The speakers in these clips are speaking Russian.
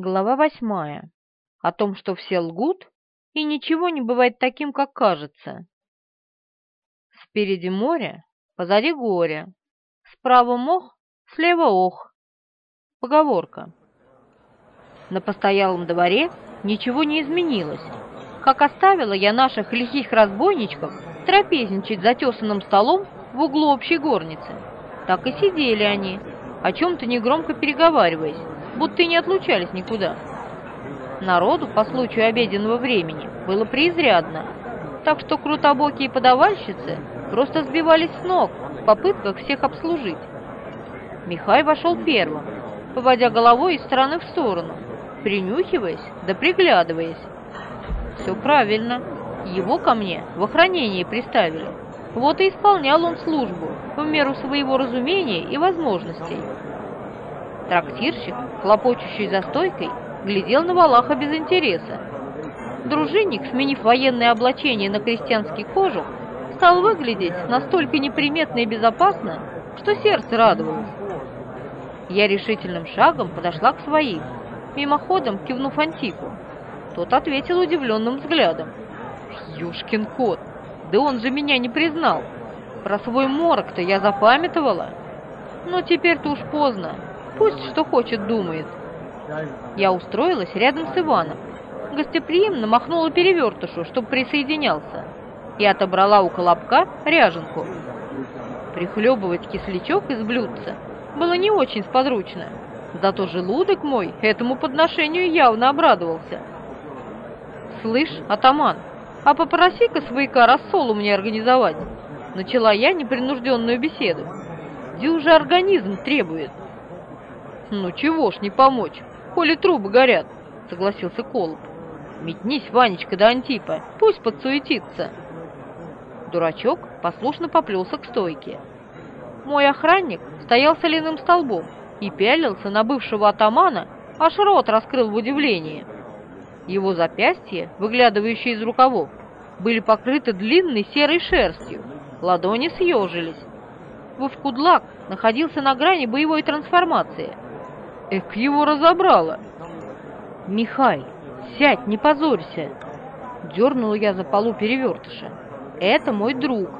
Глава восьмая. О том, что все лгут, и ничего не бывает таким, как кажется. Спереди море, позади горе. Справа мох, слева ох. Поговорка. На постоялом дворе ничего не изменилось. Как оставила я наших лихих разбойничков трапезничать за тесанным столом в углу общей горницы, так и сидели они, о чем-то негромко переговариваясь, будто и не отлучались никуда. Народу по случаю обеденного времени было преизрядно, так что крутобокие подавальщицы просто сбивались с ног в попытках всех обслужить. Михай вошел первым, поводя головой из стороны в сторону, принюхиваясь да приглядываясь. Все правильно, его ко мне в охранении приставили. Вот и исполнял он службу в меру своего разумения и возможностей. Трактирщик, хлопочущий за стойкой, глядел на Валаха без интереса. Дружинник, сменив военное облачение на крестьянский кожух, стал выглядеть настолько неприметно и безопасно, что сердце радовалось. Я решительным шагом подошла к своим, мимоходом кивнув Антику. Тот ответил удивленным взглядом. «Юшкин кот! Да он же меня не признал! Про свой морок-то я запамятовала! Но теперь-то уж поздно, Пусть что хочет думает. Я устроилась рядом с Иваном. Гостеприимно махнула перевертышу, чтобы присоединялся, и отобрала у колобка ряженку. Прихлебывать кислячок из блюдца было не очень сподручно, зато желудок мой этому подношению явно обрадовался. «Слышь, атаман, а попроси-ка свояка рассолу мне организовать», начала я непринужденную беседу. «Дюжа организм требует». «Ну чего ж не помочь, коли трубы горят», — согласился Колоб. «Метнись, Ванечка, до Антипа, пусть подсуетится». Дурачок послушно поплелся к стойке. Мой охранник стоял соляным столбом и пялился на бывшего атамана, аж рот раскрыл в удивлении. Его запястья, выглядывающие из рукавов, были покрыты длинной серой шерстью, ладони съежились. Вовкудлак находился на грани боевой трансформации — Эк, его разобрало. Михай, сядь, не позорься. Дернула я за полу перевертыша. Это мой друг.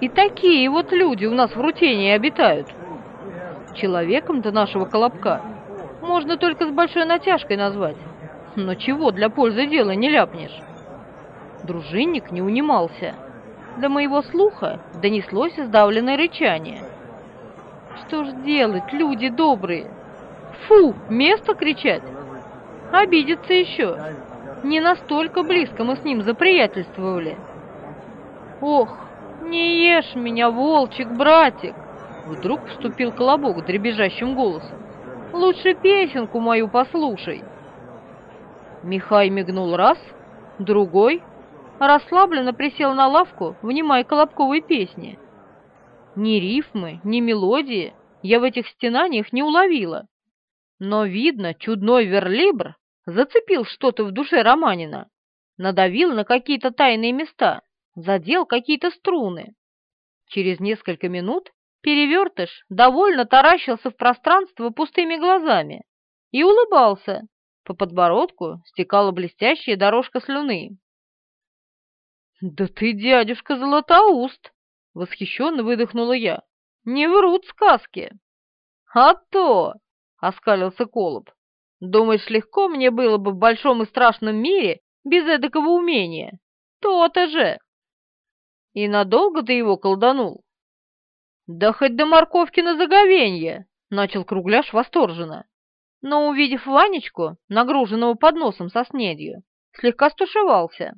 И такие вот люди у нас в Рутении обитают. Человеком-то нашего колобка можно только с большой натяжкой назвать. Но чего для пользы дела не ляпнешь? Дружинник не унимался. До моего слуха донеслось издавленное рычание. Что ж делать, люди добрые? Фу, место кричать? Обидится еще. Не настолько близко мы с ним заприятельствовали. Ох, не ешь меня, волчик, братик! Вдруг вступил колобок дребезжащим голосом. Лучше песенку мою послушай. Михай мигнул раз, другой, расслабленно присел на лавку, внимая колобковой песни. Ни рифмы, ни мелодии я в этих стенаниях не уловила. Но, видно, чудной верлибр зацепил что-то в душе Романина, надавил на какие-то тайные места, задел какие-то струны. Через несколько минут перевертыш довольно таращился в пространство пустыми глазами и улыбался. По подбородку стекала блестящая дорожка слюны. «Да ты, дядюшка Златоуст!» — восхищенно выдохнула я. «Не врут сказки!» «А то!» — оскалился Колоб. «Думаешь, легко мне было бы в большом и страшном мире без эдакого умения? То-то же!» «И надолго ты его колданул?» «Да хоть до морковки на заговенье!» — начал Кругляш восторженно. Но, увидев Ванечку, нагруженного подносом со снедью, слегка стушевался.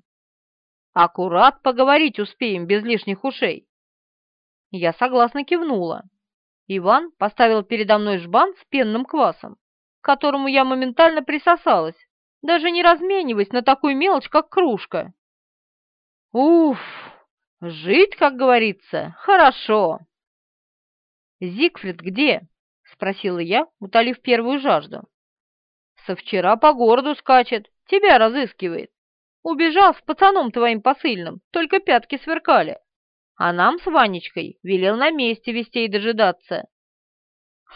«Аккурат поговорить успеем без лишних ушей!» Я согласно кивнула. Иван поставил передо мной жбан с пенным квасом, к которому я моментально присосалась, даже не размениваясь на такую мелочь, как кружка. Уф, жить, как говорится, хорошо. Зигфрид где? Спросила я, утолив первую жажду. Со вчера по городу скачет, тебя разыскивает. Убежал с пацаном твоим посыльным, только пятки сверкали а нам с Ванечкой велел на месте вести и дожидаться.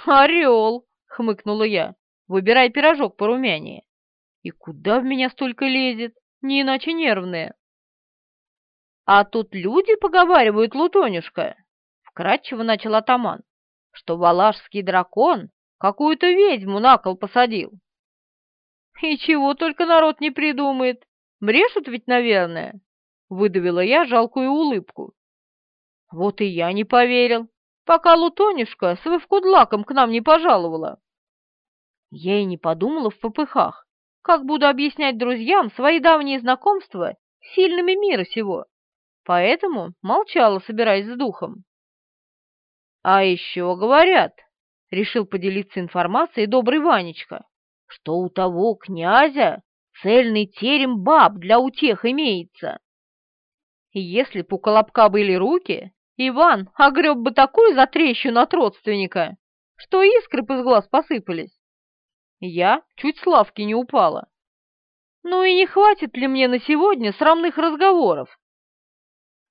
«Орел!» — хмыкнула я. выбирая пирожок порумянее. И куда в меня столько лезет, не иначе нервное. А тут люди поговаривают, Лутонюшка, вкратчиво начал атаман, что валашский дракон какую-то ведьму на кол посадил. И чего только народ не придумает. Брешут ведь, наверное. Выдавила я жалкую улыбку. Вот и я не поверил, пока Лутонюшка с Вывкудлаком к нам не пожаловала. Я и не подумала в попыхах, как буду объяснять друзьям свои давние знакомства с сильными мира сего. Поэтому молчала, собираясь с духом. А еще говорят, решил поделиться информацией добрый Ванечка, что у того князя цельный терем баб для утех имеется. Если б у Колобка были руки, Иван огреб бы такую затрещину от родственника, что искры из глаз посыпались. Я чуть с лавки не упала. Ну и не хватит ли мне на сегодня срамных разговоров?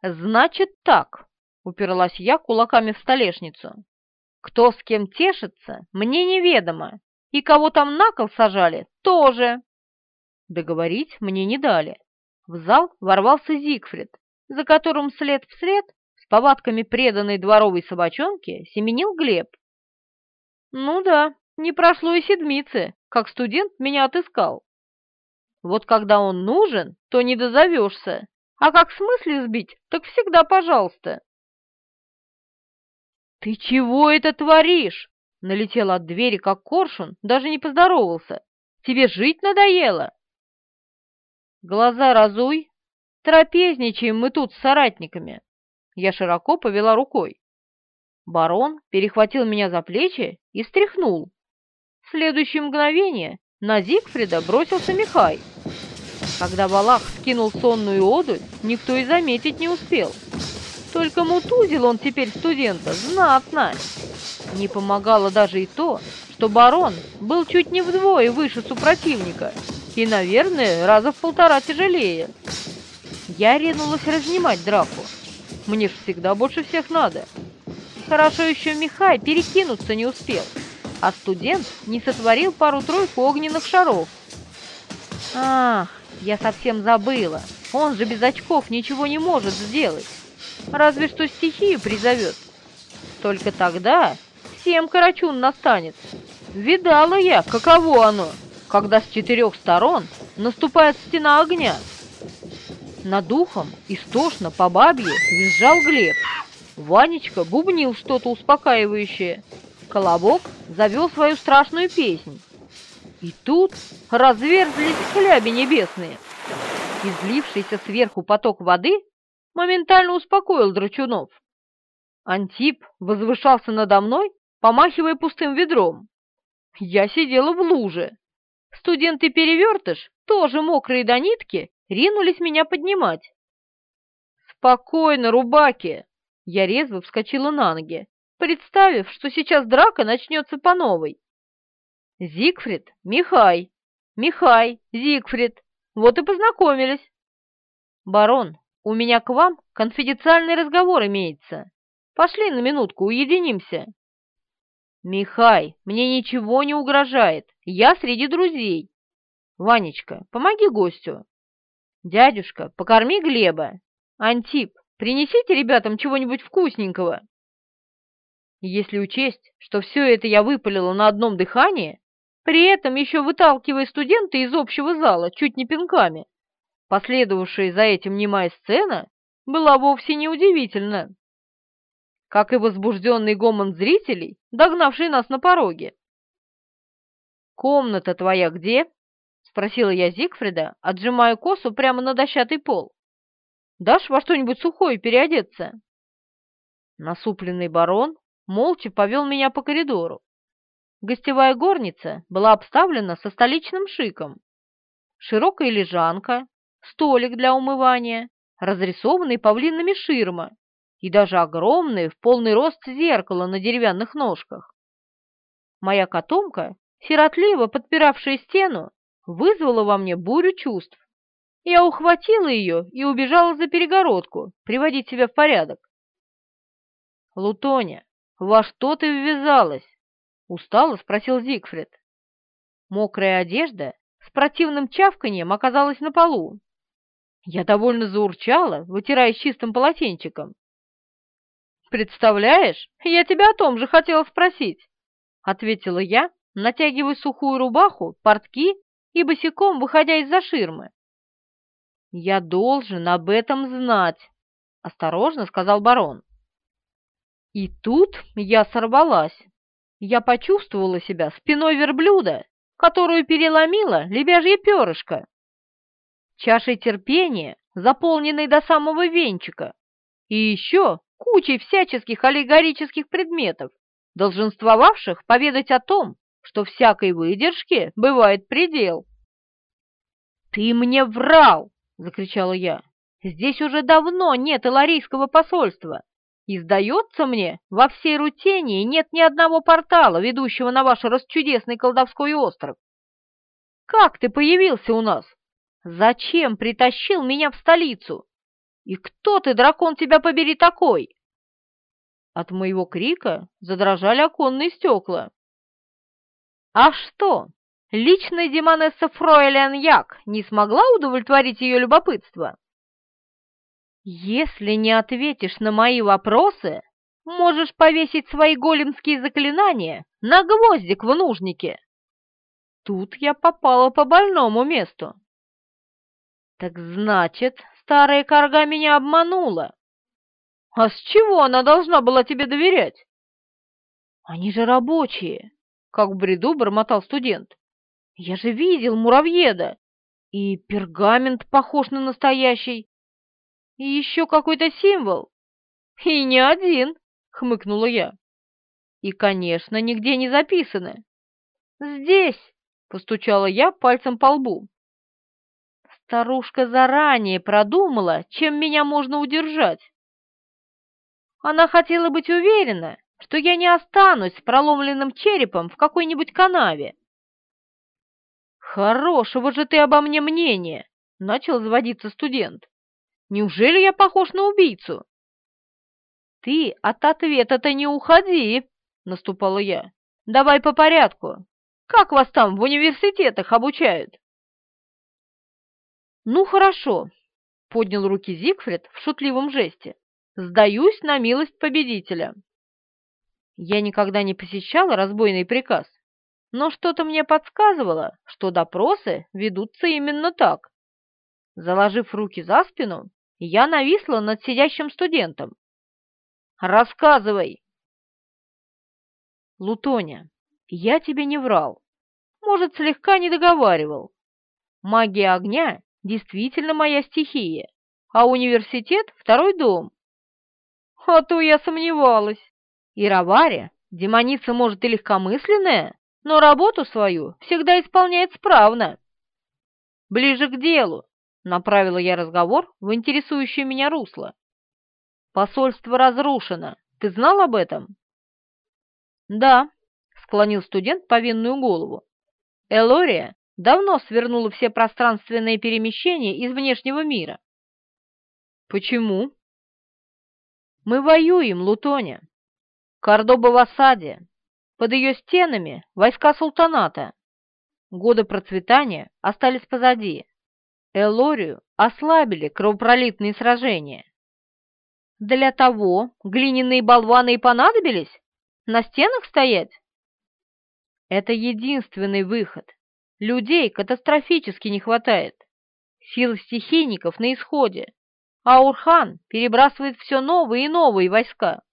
Значит так, уперлась я кулаками в столешницу. Кто с кем тешится, мне неведомо, и кого там на кол сажали, тоже. Договорить мне не дали. В зал ворвался Зигфрид, за которым след в след с повадками преданной дворовой собачонки семенил Глеб. Ну да, не прошло и седмицы, как студент меня отыскал. Вот когда он нужен, то не дозовешься, а как смысле сбить, так всегда пожалуйста. «Ты чего это творишь?» Налетел от двери, как коршун, даже не поздоровался. «Тебе жить надоело?» «Глаза разуй. Трапезничаем мы тут с соратниками». Я широко повела рукой. Барон перехватил меня за плечи и стряхнул. В следующее мгновение на Зигфрида бросился Михай. Когда Валах скинул сонную одуль, никто и заметить не успел. Только мутузил он теперь студента знатно. Не помогало даже и то, что барон был чуть не вдвое выше супротивника и, наверное, раза в полтора тяжелее. Я ринулась разнимать драку. Мне всегда больше всех надо. Хорошо еще Михай перекинуться не успел, а студент не сотворил пару-тройку огненных шаров. Ах, я совсем забыла. Он же без очков ничего не может сделать разве что стихию призовет. Только тогда всем карачун настанет. Видала я, каково оно, когда с четырех сторон наступает стена огня. Над духом истошно по бабье визжал Глеб. Ванечка бубнил что-то успокаивающее. Колобок завел свою страшную песнь. И тут разверзлись хляби небесные. Излившийся сверху поток воды моментально успокоил Драчунов. Антип возвышался надо мной, помахивая пустым ведром. Я сидела в луже. Студенты-перевертыш, тоже мокрые до нитки, ринулись меня поднимать. «Спокойно, рубаки!» Я резво вскочила на ноги, представив, что сейчас драка начнется по новой. «Зигфрид, Михай! Михай, Зигфрид! Вот и познакомились!» «Барон, у меня к вам конфиденциальный разговор имеется. Пошли на минутку, уединимся. Михай, мне ничего не угрожает. Я среди друзей. Ванечка, помоги гостю. Дядюшка, покорми Глеба. Антип, принесите ребятам чего-нибудь вкусненького. Если учесть, что все это я выпалила на одном дыхании, при этом еще выталкивая студента из общего зала чуть не пинками, Последовавшая за этим немая сцена была вовсе не удивительна, как и возбужденный гомон зрителей, догнавший нас на пороге. «Комната твоя где?» — спросила я Зигфрида, отжимая косу прямо на дощатый пол. «Дашь во что-нибудь сухое переодеться?» Насупленный барон молча повел меня по коридору. Гостевая горница была обставлена со столичным шиком. Широкая лежанка, столик для умывания, разрисованный павлинами ширма и даже огромное в полный рост зеркало на деревянных ножках. Моя котомка, сиротливо подпиравшая стену, вызвала во мне бурю чувств. Я ухватила ее и убежала за перегородку, приводить себя в порядок. «Лутоня, во что ты ввязалась?» — устало спросил Зигфрид. Мокрая одежда с противным чавканьем оказалась на полу. Я довольно заурчала, вытирая чистым полотенчиком. «Представляешь, я тебя о том же хотела спросить», — ответила я, натягивая сухую рубаху, портки и босиком выходя из-за ширмы. «Я должен об этом знать», — осторожно сказал барон. И тут я сорвалась. Я почувствовала себя спиной верблюда, которую переломила лебяжье перышко. Чашей терпения, заполненной до самого венчика, и еще кучей всяческих аллегорических предметов, долженствовавших поведать о том, что всякой выдержке бывает предел. «Ты мне врал!» — закричала я. «Здесь уже давно нет иларийского посольства, и, сдается мне, во всей Рутении нет ни одного портала, ведущего на ваш расчудесный колдовской остров. Как ты появился у нас? Зачем притащил меня в столицу? И кто ты, дракон, тебя побери такой?» От моего крика задрожали оконные стекла. «А что, личная демонесса Фройлен Як не смогла удовлетворить ее любопытство?» «Если не ответишь на мои вопросы, можешь повесить свои големские заклинания на гвоздик в нужнике». Тут я попала по больному месту. «Так значит, старая корга меня обманула. А с чего она должна была тебе доверять?» «Они же рабочие», — как в бреду бормотал студент. «Я же видел муравьеда, и пергамент похож на настоящий. И еще какой-то символ. И не один, хмыкнула я. И, конечно, нигде не записаны. Здесь, постучала я пальцем по лбу. Старушка заранее продумала, чем меня можно удержать. Она хотела быть уверена, что я не останусь с проломленным черепом в какой-нибудь канаве. «Хорошего же ты обо мне мнения!» — начал заводиться студент. Неужели я похож на убийцу?» «Ты от ответа-то не уходи!» — наступала я. «Давай по порядку. Как вас там в университетах обучают?» «Ну, хорошо», — поднял руки Зигфрид в шутливом жесте. «Сдаюсь на милость победителя». Я никогда не посещала разбойный приказ, но что-то мне подсказывало, что допросы ведутся именно так. Заложив руки за спину, я нависла над сидящим студентом. «Рассказывай!» «Лутоня, я тебе не врал. Может, слегка не договаривал. Магия огня действительно моя стихия, а университет — второй дом. А то я сомневалась. И Раваря, демоница, может, и легкомысленная, но работу свою всегда исполняет справно. Ближе к делу. Направила я разговор в интересующее меня русло. «Посольство разрушено. Ты знал об этом?» «Да», — склонил студент повинную голову. «Элория давно свернула все пространственные перемещения из внешнего мира». «Почему?» «Мы воюем, Лутоня. Кордоба в осаде. Под ее стенами войска султаната. Годы процветания остались позади. Элорию ослабили кровопролитные сражения. Для того глиняные болваны и понадобились? На стенах стоять? Это единственный выход. Людей катастрофически не хватает. Сил стихийников на исходе, а Урхан перебрасывает все новые и новые войска.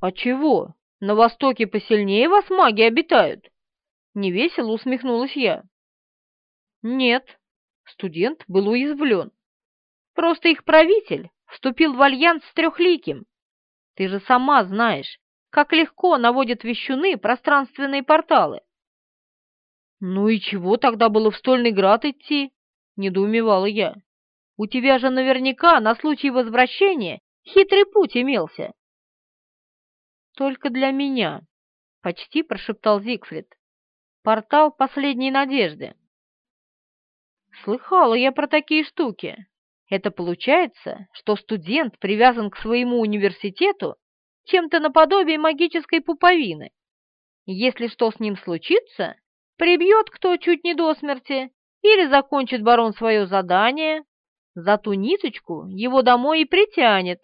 А чего? На востоке посильнее вас маги обитают? Невесело усмехнулась я. Нет, студент был уязвлен. Просто их правитель вступил в альянс с Трехликим. Ты же сама знаешь, как легко наводят вещуны пространственные порталы. «Ну и чего тогда было в Стольный Град идти?» — недоумевала я. «У тебя же наверняка на случай возвращения хитрый путь имелся». «Только для меня», — почти прошептал Зигфрид. «Портал последней надежды». Слыхала я про такие штуки. Это получается, что студент привязан к своему университету чем-то наподобие магической пуповины. Если что с ним случится, Прибьет кто чуть не до смерти, или закончит барон свое задание, за ту ниточку его домой и притянет.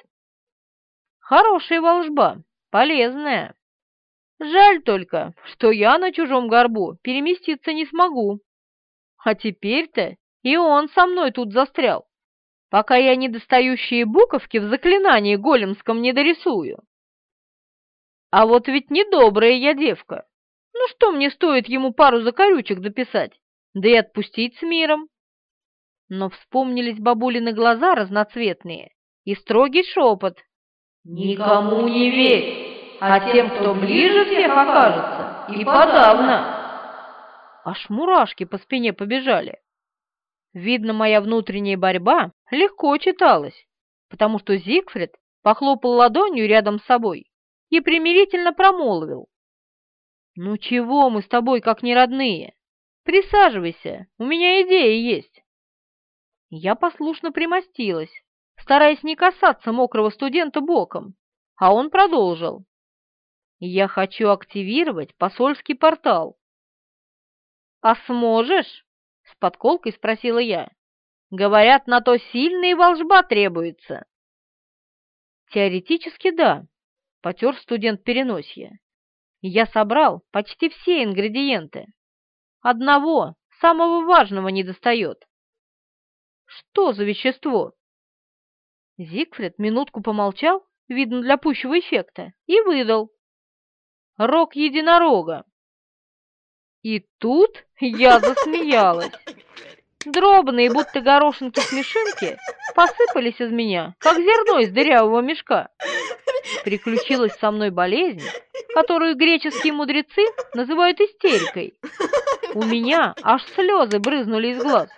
Хорошая волжба, полезная. Жаль только, что я на чужом горбу переместиться не смогу. А теперь-то и он со мной тут застрял, пока я недостающие буковки в заклинании големском не дорисую. А вот ведь недобрая я девка. Ну что мне стоит ему пару закорючек дописать, да и отпустить с миром? Но вспомнились бабулины глаза разноцветные и строгий шепот. «Никому не верь, а тем, кто ближе всех окажется, и подавно!» Аж мурашки по спине побежали. Видно, моя внутренняя борьба легко читалась, потому что Зигфрид похлопал ладонью рядом с собой и примирительно промолвил. «Ну чего мы с тобой, как не родные? Присаживайся, у меня идея есть». Я послушно примостилась, стараясь не касаться мокрого студента боком, а он продолжил. «Я хочу активировать посольский портал». «А сможешь?» — с подколкой спросила я. «Говорят, на то сильные волжба требуется». «Теоретически да», — потер студент переносье я собрал почти все ингредиенты. Одного, самого важного, не достает. Что за вещество? Зигфрид минутку помолчал, видно для пущего эффекта, и выдал. Рог единорога. И тут я засмеялась. Дробные, будто горошинки-смешинки, посыпались из меня, как зерно из дырявого мешка. Приключилась со мной болезнь, которую греческие мудрецы называют истерикой. У меня аж слезы брызнули из глаз.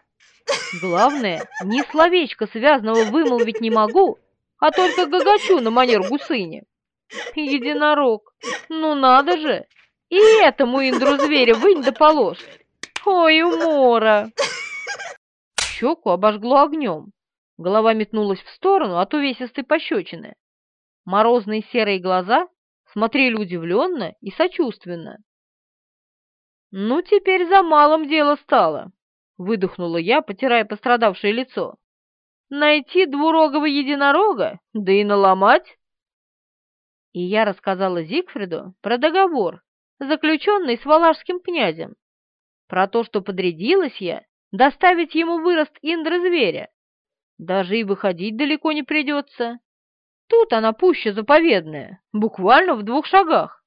Главное, ни словечко связанного вымолвить не могу, а только гагачу на манер гусыни. Единорог, ну надо же! И этому индру зверя вынь да положь. Ой, умора! Щеку обожгло огнем. Голова метнулась в сторону от увесистой пощечины. Морозные серые глаза смотрели удивленно и сочувственно. «Ну, теперь за малым дело стало», — выдохнула я, потирая пострадавшее лицо. «Найти двурогого единорога, да и наломать». И я рассказала Зигфриду про договор, заключенный с валашским князем, про то, что подрядилась я доставить ему вырост индры-зверя. Даже и выходить далеко не придется. Тут она пуще заповедная, буквально в двух шагах.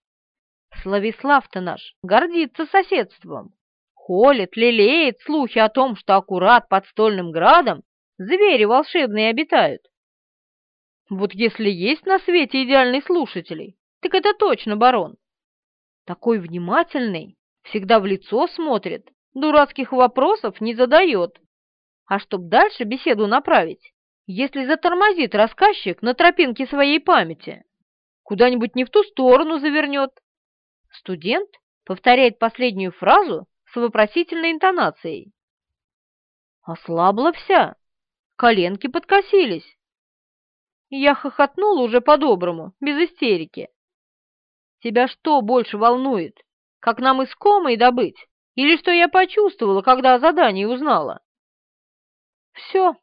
Славислав-то наш гордится соседством, холит, лелеет слухи о том, что аккурат под стольным градом звери волшебные обитают. Вот если есть на свете идеальный слушателей, так это точно барон. Такой внимательный, всегда в лицо смотрит, дурацких вопросов не задает. А чтоб дальше беседу направить, если затормозит рассказчик на тропинке своей памяти, куда-нибудь не в ту сторону завернет. Студент повторяет последнюю фразу с вопросительной интонацией. Ослабла вся, коленки подкосились. Я хохотнула уже по-доброму, без истерики. Тебя что больше волнует, как нам искомой добыть, или что я почувствовала, когда о задании узнала? Все,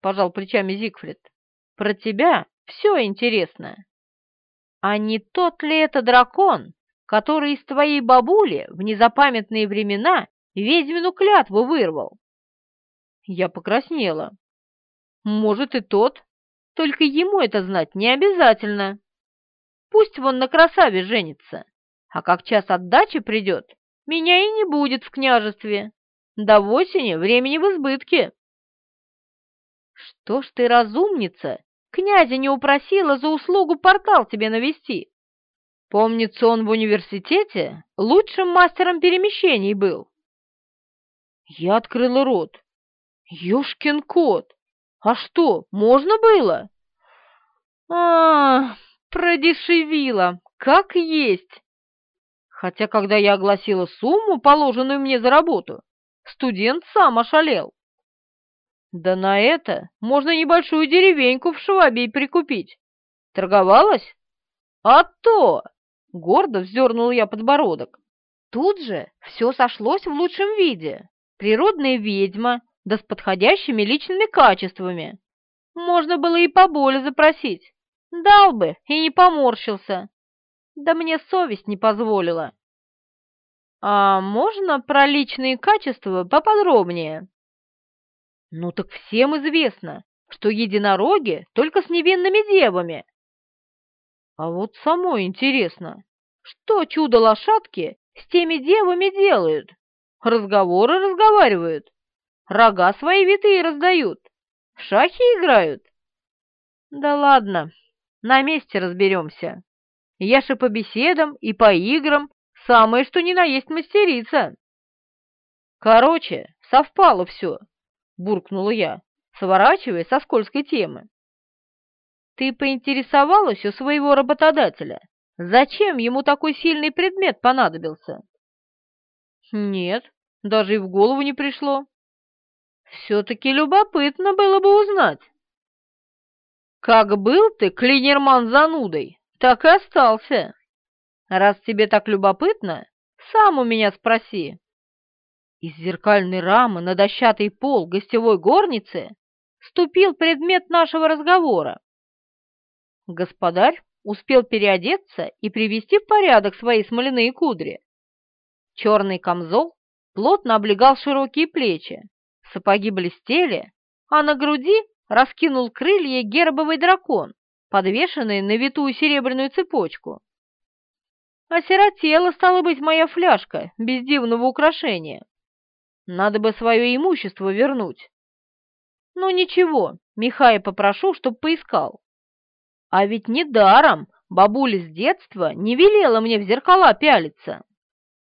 пожал плечами Зигфрид. Про тебя все интересно. А не тот ли это дракон, который из твоей бабули в незапамятные времена ведьмину клятву вырвал? Я покраснела. Может и тот, только ему это знать не обязательно. Пусть вон на красаве женится, а как час отдачи придет, меня и не будет в княжестве. До осени времени в избытке. Что ж ты, разумница, князя не упросила за услугу портал тебе навести? Помнится, он в университете лучшим мастером перемещений был. Я открыла рот. Ёшкин кот! А что, можно было? А, продешевила, как есть. Хотя, когда я огласила сумму, положенную мне за работу, студент сам ошалел. Да на это можно небольшую деревеньку в Швабии прикупить. Торговалась? А то! Гордо вздернул я подбородок. тут же все сошлось в лучшем виде. Природная ведьма, да с подходящими личными качествами. Можно было и поболе запросить. Дал бы и не поморщился. Да мне совесть не позволила. А можно про личные качества поподробнее? Ну так всем известно, что единороги только с невинными девами. А вот самое интересно, что чудо-лошадки с теми девами делают? Разговоры разговаривают, рога свои витые раздают, в шахи играют. Да ладно, на месте разберемся. Я же по беседам и по играм самое что ни на есть мастерица. Короче, совпало все, буркнула я, сворачивая со скользкой темы. Ты поинтересовалась у своего работодателя, зачем ему такой сильный предмет понадобился? Нет, даже и в голову не пришло. Все-таки любопытно было бы узнать. Как был ты клинерман занудой, так и остался. Раз тебе так любопытно, сам у меня спроси. Из зеркальной рамы на дощатый пол гостевой горницы ступил предмет нашего разговора. Господарь успел переодеться и привести в порядок свои смоляные кудри. Черный камзол плотно облегал широкие плечи, сапоги блестели, а на груди раскинул крылья гербовый дракон, подвешенный на витую серебряную цепочку. Осиротела, стала быть, моя фляжка без дивного украшения. Надо бы свое имущество вернуть. Ну ничего, Михая попрошу, чтоб поискал. А ведь недаром бабуля с детства не велела мне в зеркала пялиться.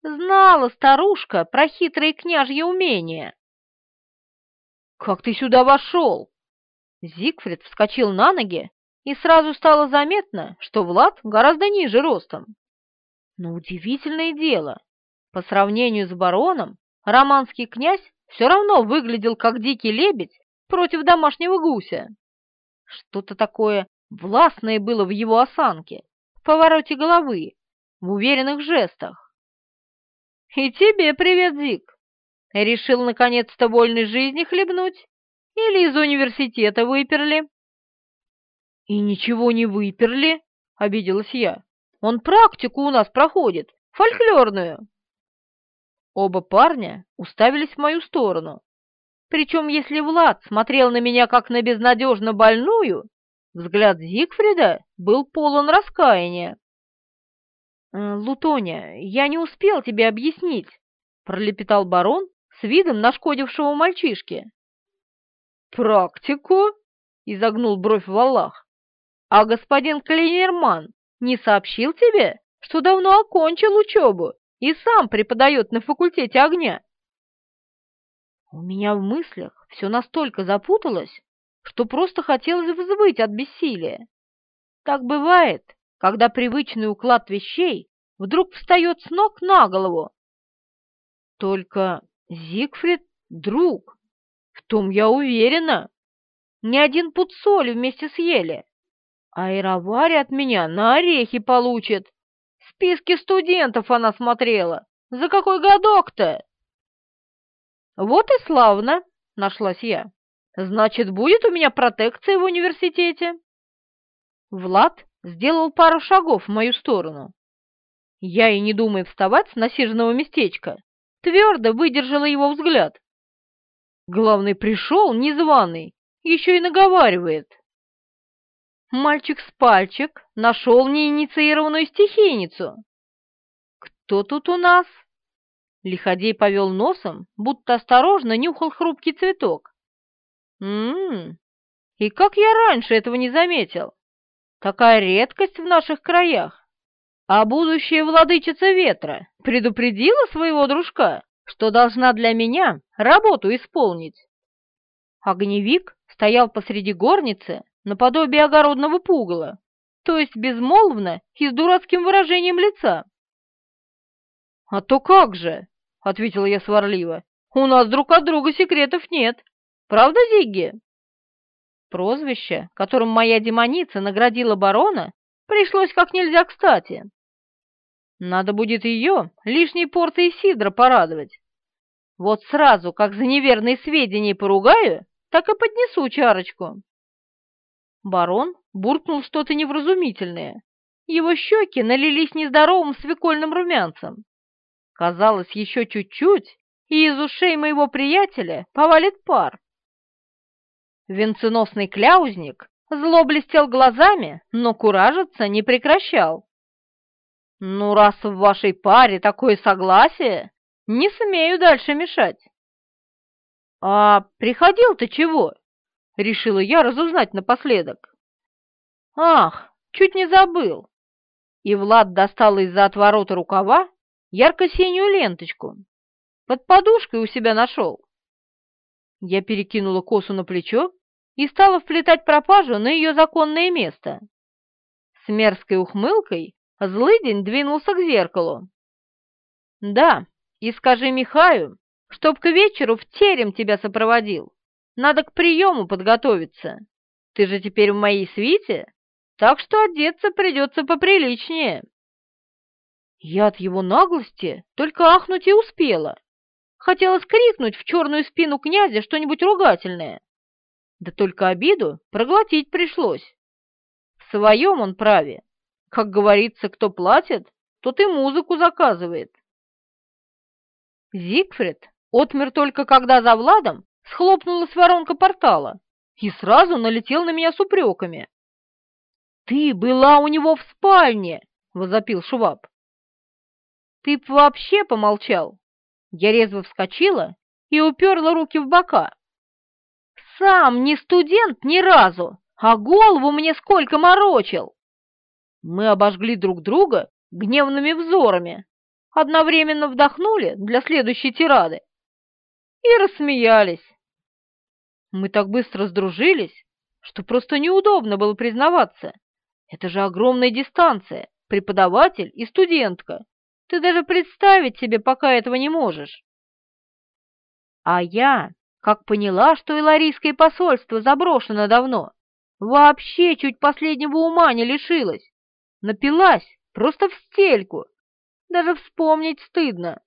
Знала старушка про хитрые княжьи умения. «Как ты сюда вошел?» Зигфрид вскочил на ноги, и сразу стало заметно, что Влад гораздо ниже ростом. Но удивительное дело, по сравнению с бароном, романский князь все равно выглядел как дикий лебедь против домашнего гуся. Что-то такое властное было в его осанке, в повороте головы, в уверенных жестах. «И тебе привет, Зик!» Решил наконец-то вольной жизни хлебнуть? Или из университета выперли?» «И ничего не выперли», — обиделась я. «Он практику у нас проходит, фольклорную». Оба парня уставились в мою сторону. Причем, если Влад смотрел на меня как на безнадежно больную, взгляд Зигфрида был полон раскаяния. «Э, «Лутоня, я не успел тебе объяснить», — пролепетал барон, с видом нашкодившего мальчишки. «Практику?» — изогнул бровь Валлах. «А господин Клейнерман не сообщил тебе, что давно окончил учебу и сам преподает на факультете огня?» У меня в мыслях все настолько запуталось, что просто хотелось взвыть от бессилия. Так бывает, когда привычный уклад вещей вдруг встает с ног на голову. Только Зигфрид — друг, в том я уверена. Ни один пуд соли вместе съели. А Иравари от меня на орехи получит. Списки студентов она смотрела. За какой годок-то? Вот и славно, нашлась я. Значит, будет у меня протекция в университете. Влад сделал пару шагов в мою сторону. Я и не думаю вставать с насиженного местечка, твердо выдержала его взгляд. Главный пришел незваный, еще и наговаривает. Мальчик с пальчик нашел неинициированную стихийницу. Кто тут у нас? Лиходей повел носом, будто осторожно нюхал хрупкий цветок. Ммм, и как я раньше этого не заметил? Такая редкость в наших краях. А будущая владычица ветра предупредила своего дружка, что должна для меня работу исполнить. Огневик стоял посреди горницы наподобие огородного пугала, то есть безмолвно и с дурацким выражением лица. «А то как же!» — ответила я сварливо. «У нас друг от друга секретов нет. Правда, Зигги?» Прозвище, которым моя демоница наградила барона, пришлось как нельзя кстати. Надо будет ее лишней порцией сидра порадовать. Вот сразу, как за неверные сведения поругаю, так и поднесу чарочку. Барон буркнул что-то невразумительное. Его щеки налились нездоровым свекольным румянцем. Казалось, еще чуть-чуть, и из ушей моего приятеля повалит пар. Венценосный кляузник зло блестел глазами, но куражиться не прекращал. «Ну, раз в вашей паре такое согласие, не смею дальше мешать». «А приходил-то чего?» — решила я разузнать напоследок. «Ах, чуть не забыл!» И Влад достал из-за отворота рукава ярко-синюю ленточку. Под подушкой у себя нашел. Я перекинула косу на плечо и стала вплетать пропажу на ее законное место. С мерзкой ухмылкой злыдень двинулся к зеркалу. «Да, и скажи Михаю, чтоб к вечеру в терем тебя сопроводил. Надо к приему подготовиться. Ты же теперь в моей свите, так что одеться придется поприличнее». Я от его наглости только ахнуть и успела. Хотела скрикнуть в черную спину князя что-нибудь ругательное. Да только обиду проглотить пришлось. В своем он праве. Как говорится, кто платит, тот и музыку заказывает. Зигфрид отмер только когда за Владом схлопнулась воронка портала и сразу налетел на меня с упреками. «Ты была у него в спальне!» — возопил Шваб. «Ты б вообще помолчал!» Я резво вскочила и уперла руки в бока. «Сам не студент ни разу, а голову мне сколько морочил!» Мы обожгли друг друга гневными взорами, одновременно вдохнули для следующей тирады и рассмеялись. Мы так быстро сдружились, что просто неудобно было признаваться. Это же огромная дистанция, преподаватель и студентка. Ты даже представить себе пока этого не можешь. А я, как поняла, что Иларийское посольство заброшено давно, вообще чуть последнего ума не лишилась. Напилась, просто в стельку. Даже вспомнить стыдно.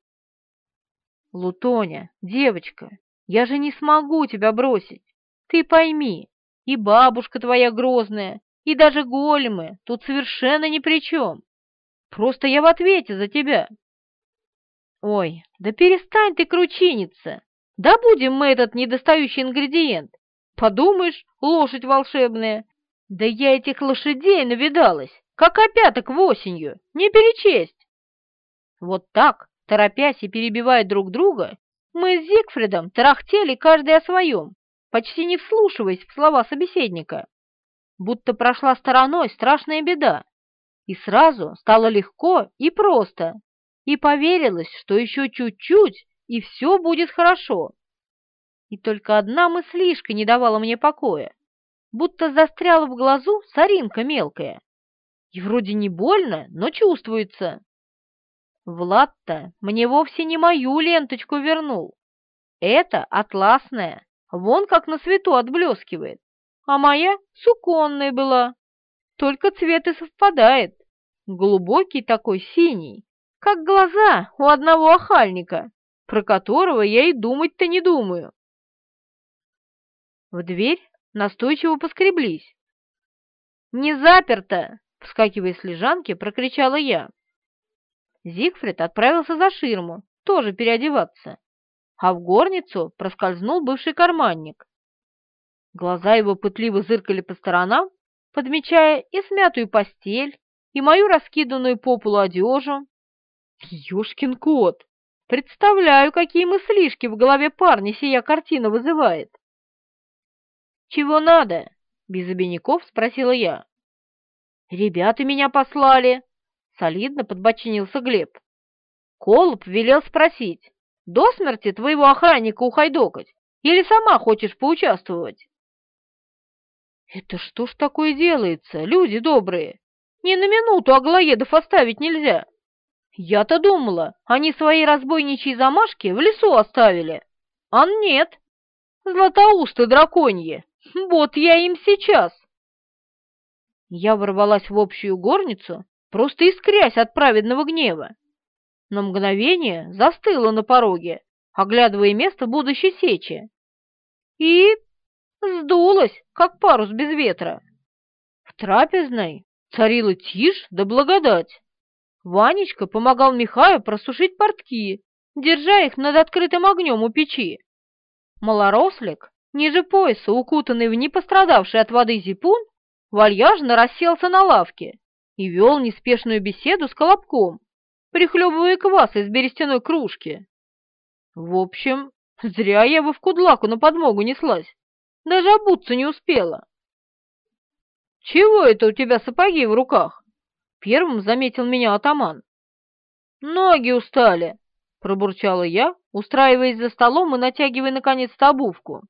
Лутоня, девочка, я же не смогу тебя бросить. Ты пойми, и бабушка твоя грозная, и даже големы тут совершенно ни при чем. Просто я в ответе за тебя. Ой, да перестань ты кручиниться. Да будем мы этот недостающий ингредиент. Подумаешь, лошадь волшебная. Да я этих лошадей навидалась, как опяток в осенью, не перечесть. Вот так, торопясь и перебивая друг друга, мы с Зигфридом тарахтели каждый о своем, почти не вслушиваясь в слова собеседника. Будто прошла стороной страшная беда, и сразу стало легко и просто, и поверилось, что еще чуть-чуть, и все будет хорошо. И только одна мыслишка не давала мне покоя, будто застряла в глазу соринка мелкая. И вроде не больно, но чувствуется. Влад-то мне вовсе не мою ленточку вернул. Это атласная, вон как на свету отблескивает, а моя суконная была. Только цвет и совпадает. Глубокий такой синий, как глаза у одного охальника, про которого я и думать-то не думаю. В дверь настойчиво поскреблись. «Не заперто!» — вскакивая с лежанки, прокричала я. Зигфрид отправился за ширму, тоже переодеваться, а в горницу проскользнул бывший карманник. Глаза его пытливо зыркали по сторонам, подмечая и смятую постель, и мою раскиданную по полу одежу. Ёшкин кот! Представляю, какие мыслишки в голове парня сия картина вызывает. «Чего надо?» — без обиняков спросила я. «Ребята меня послали», — солидно подбочинился Глеб. Колуб велел спросить, до смерти твоего охранника ухайдокать или сама хочешь поучаствовать? «Это что ж такое делается, люди добрые? Ни на минуту аглоедов оставить нельзя. Я-то думала, они свои разбойничьи замашки в лесу оставили. А нет, златоусты драконьи, вот я им сейчас». Я ворвалась в общую горницу, просто искрясь от праведного гнева. На мгновение застыла на пороге, оглядывая место будущей сечи, и сдулась, как парус без ветра. В трапезной царила тишь да благодать. Ванечка помогал Михаю просушить портки, держа их над открытым огнем у печи. Малорослик, ниже пояса, укутанный в непострадавший от воды зипун, вальяжно расселся на лавке и вел неспешную беседу с Колобком, прихлебывая квас из берестяной кружки. В общем, зря я бы в кудлаку на подмогу неслась, даже обуться не успела. «Чего это у тебя сапоги в руках?» Первым заметил меня атаман. «Ноги устали», — пробурчала я, устраиваясь за столом и натягивая наконец-то обувку.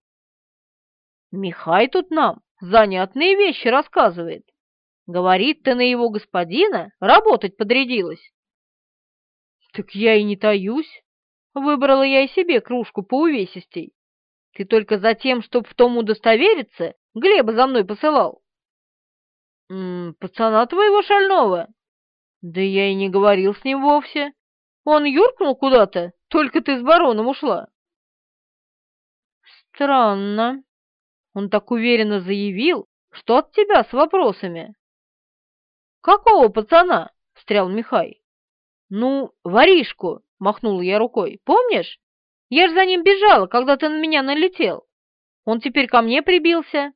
«Михай тут нам занятные вещи рассказывает. Говорит, ты на его господина работать подрядилась». «Так я и не таюсь. Выбрала я и себе кружку по увесистей. Ты только за тем, чтоб в том удостовериться, Глеба за мной посылал». М -м, «Пацана твоего шального?» «Да я и не говорил с ним вовсе. Он юркнул куда-то, только ты с бароном ушла». «Странно», он так уверенно заявил, что от тебя с вопросами. «Какого пацана?» — встрял Михай. «Ну, воришку!» — махнула я рукой. «Помнишь? Я ж за ним бежала, когда ты на меня налетел. Он теперь ко мне прибился».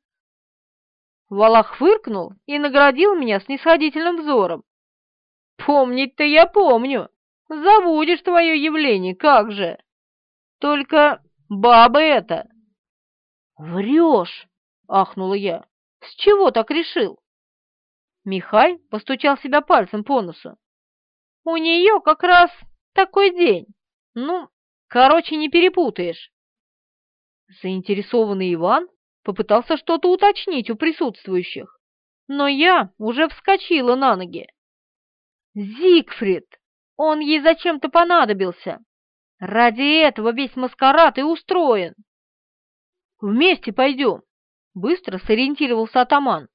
Валах фыркнул и наградил меня снисходительным взором. «Помнить-то я помню. Забудешь твое явление, как же. Только баба это «Врешь!» — ахнула я. «С чего так решил?» Михай постучал себя пальцем по носу. «У нее как раз такой день. Ну, короче, не перепутаешь». Заинтересованный Иван попытался что-то уточнить у присутствующих, но я уже вскочила на ноги. «Зигфрид! Он ей зачем-то понадобился. Ради этого весь маскарад и устроен. Вместе пойдем!» Быстро сориентировался атаман.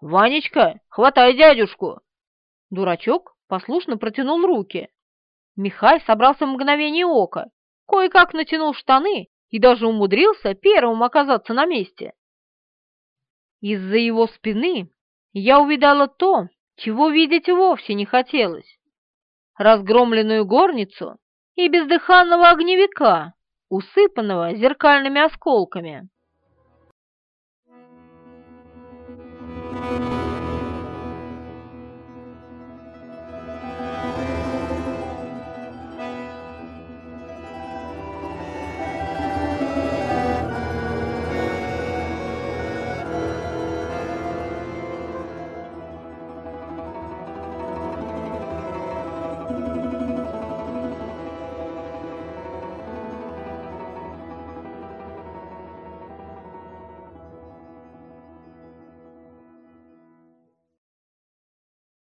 «Ванечка, хватай дядюшку!» Дурачок послушно протянул руки. Михай собрался в мгновение ока, кое-как натянул штаны и даже умудрился первым оказаться на месте. Из-за его спины я увидала то, чего видеть вовсе не хотелось. Разгромленную горницу и бездыханного огневика, усыпанного зеркальными осколками.